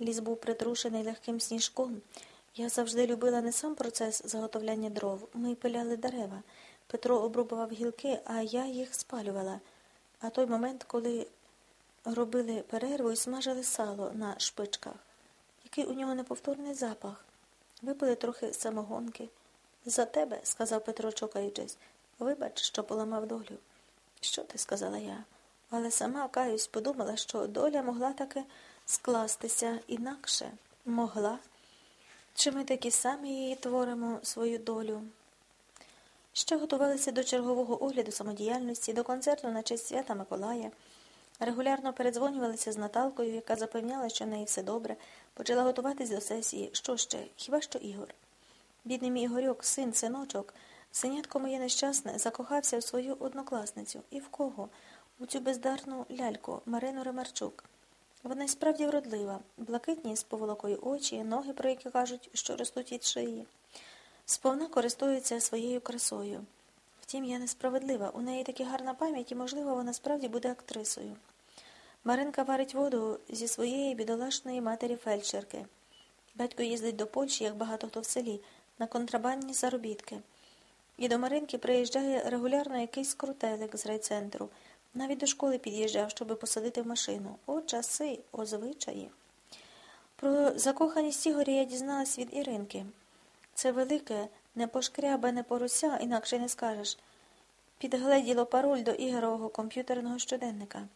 Ліс був притрушений легким сніжком. Я завжди любила не сам процес заготовляння дров. Ми пиляли дерева. Петро обрубував гілки, а я їх спалювала. А той момент, коли робили перерву і смажили сало на шпичках. Який у нього неповторний запах. Випили трохи самогонки. За тебе, сказав Петро, чокаючись. Вибач, що поламав долю. Що ти, сказала я, але сама каюсь, подумала, що доля могла таки скластися інакше. Могла. Чи ми такі самі її творимо свою долю? Ще готувалися до чергового огляду самодіяльності, до концерту на честь свята Миколая. Регулярно передзвонювалися з Наталкою, яка запевняла, що в неї все добре, почала готуватись до сесії. Що ще? Хіба що Ігор? Бідний мій Ігорьок, син, синочок, синятко моє нещасне, закохався в свою однокласницю. І в кого? У цю бездарну ляльку Марину Ремарчук. Вона й справді вродлива, блакитні з поволокою очі, ноги, про які кажуть, що ростуть від шиї. Сповна користується своєю красою. Втім, я несправедлива. У неї таки гарна пам'ять і, можливо, вона справді буде актрисою. Маринка варить воду зі своєї бідолашної матері фельдшерки. Батько їздить до Польщі, як багато хто в селі, на контрабандні заробітки. І до Маринки приїжджає регулярно якийсь крутелик з райцентру. Навіть до школи під'їжджав, щоби посадити в машину. О, часи, о звичаї. Про закоханість Ігоря я дізналась від Іринки. Це велике, не пошкрябане порося, інакше не скажеш. Підгледіло пароль до Ігорового комп'ютерного щоденника.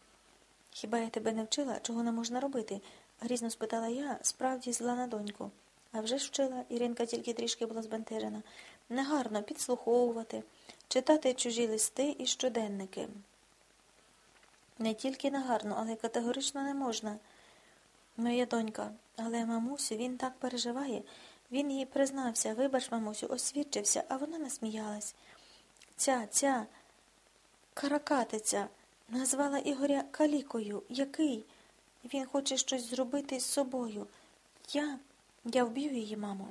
Хіба я тебе не вчила, чого не можна робити? грізно спитала я, справді зла на доньку. А вже ж вчила, Іринка тільки трішки була збентежена. Негарно підслуховувати, читати чужі листи і щоденники. Не тільки негарно, але й категорично не можна. Моя донька, але мамусю, він так переживає. Він їй признався, вибач, мамусю, освідчився, а вона насміялась. Ця, ця каракатиця назвала Ігоря калікою. Який? Він хоче щось зробити з собою. Я, я вб'ю її, мамо.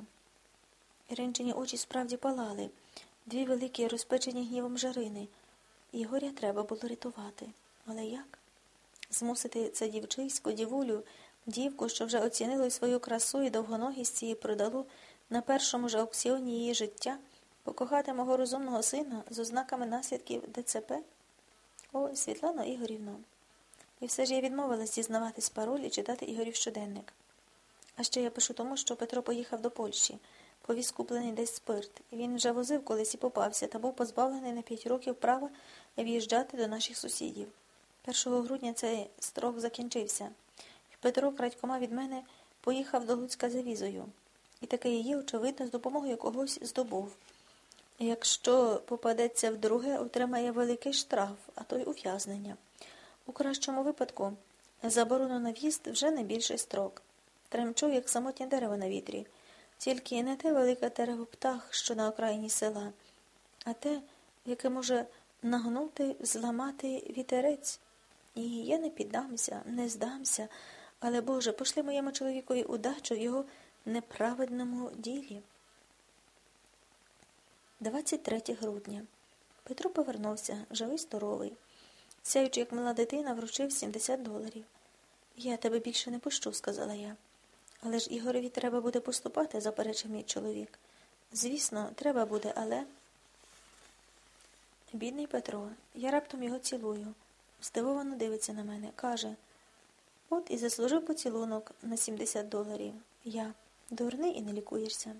Іринчині очі справді палали, дві великі розпечені гнівом жарини. Ігоря треба було рятувати. Але як? Змусити це дівчисько, дівулю, дівку, що вже оцінило свою красу і довгоногість її продало на першому ж аукціоні її життя, покохати мого розумного сина з ознаками наслідків ДЦП? О, Світлано Ігорівно. І все ж я відмовилась дізнаватись пароль і читати Ігорів щоденник. А ще я пишу тому, що Петро поїхав до Польщі, повіз куплений десь спирт. Він вже возив колись і попався, та був позбавлений на п'ять років права в'їжджати до наших сусідів. 1 грудня цей строк закінчився, і Петро крадькома від мене поїхав до Луцька за візою. І таке її, очевидно, з допомогою когось здобув. Якщо попадеться вдруге, отримає великий штраф, а то й ув'язнення. У кращому випадку заборону на в'їзд вже не більший строк. Тремчу, як самотнє дерево на вітрі, тільки не те велике дерево птах, що на окраїні села, а те, яке може нагнути, зламати вітерець. І я не піддамся, не здамся, але, Боже, пошли моєму чоловікові удачу в його неправедному ділі. 23 грудня. Петро повернувся, живий здоровий. Сяючи, як мала дитина, вручив 70 доларів. Я тебе більше не пущу, сказала я. Але ж Ігорові треба буде поступати, заперечив мій чоловік. Звісно, треба буде, але. Бідний Петро, я раптом його цілую. Здивовано дивиться на мене. Каже, от і заслужив поцілунок на 70 доларів. Я дурний і не лікуєшся.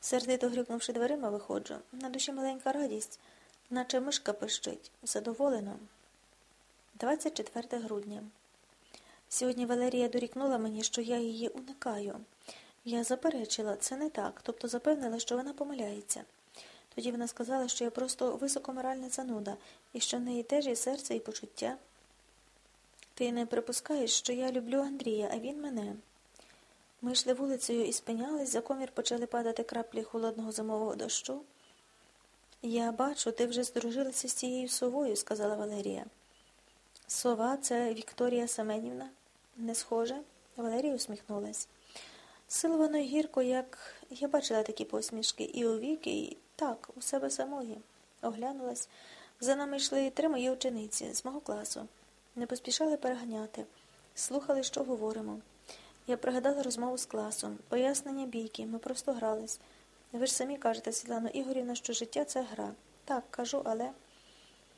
Сердито грюкнувши дверима, виходжу. На душі маленька радість, наче мишка пищить. Задоволено. 24 грудня. Сьогодні Валерія дорікнула мені, що я її уникаю. Я заперечила, це не так, тобто запевнила, що вона помиляється. Тоді вона сказала, що я просто високоморальна зануда, і що в неї теж є серце і почуття. Ти не припускаєш, що я люблю Андрія, а він мене. Ми йшли вулицею і спинялись, за комір почали падати краплі холодного зимового дощу. Я бачу, ти вже здружилася з цією совою, сказала Валерія. Сова, це Вікторія Семенівна? Не схоже? Валерія усміхнулась. Силовано гірко, як я бачила такі посмішки, і у віки, і так, у себе самої. Оглянулась. За нами йшли три мої учениці з мого класу. Не поспішали переганяти, слухали, що говоримо. Я пригадала розмову з класом, пояснення бійки, ми просто грались. Ви ж самі кажете, Світлано Ігорівна, що життя це гра. Так, кажу, але.